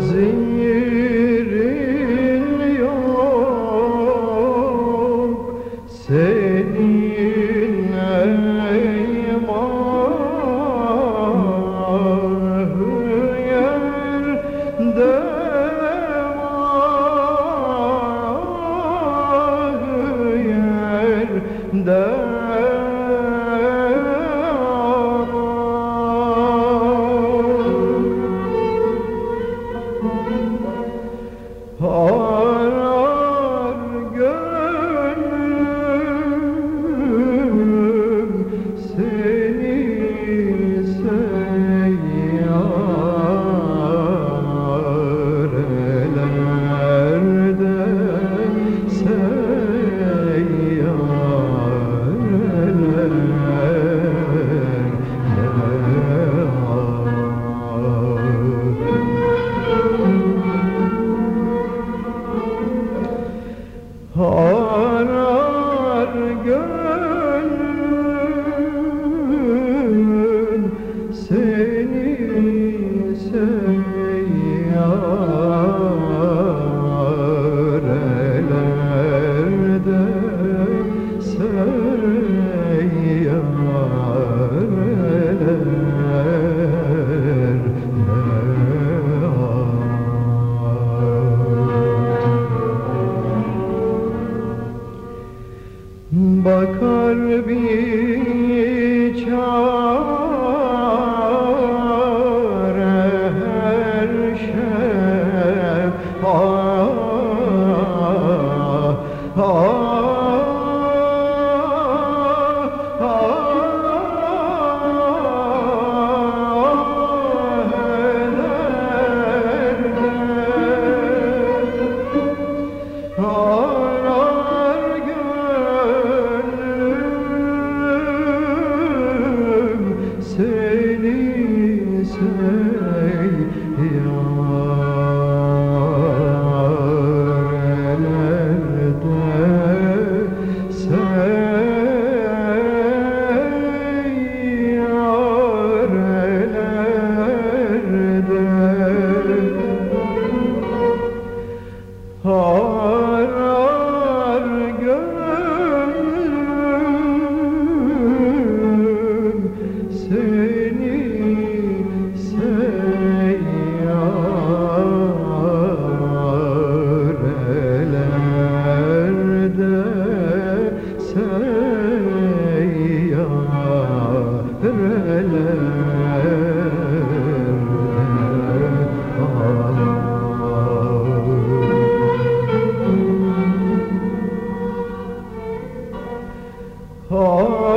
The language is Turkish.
zimě. bakar bir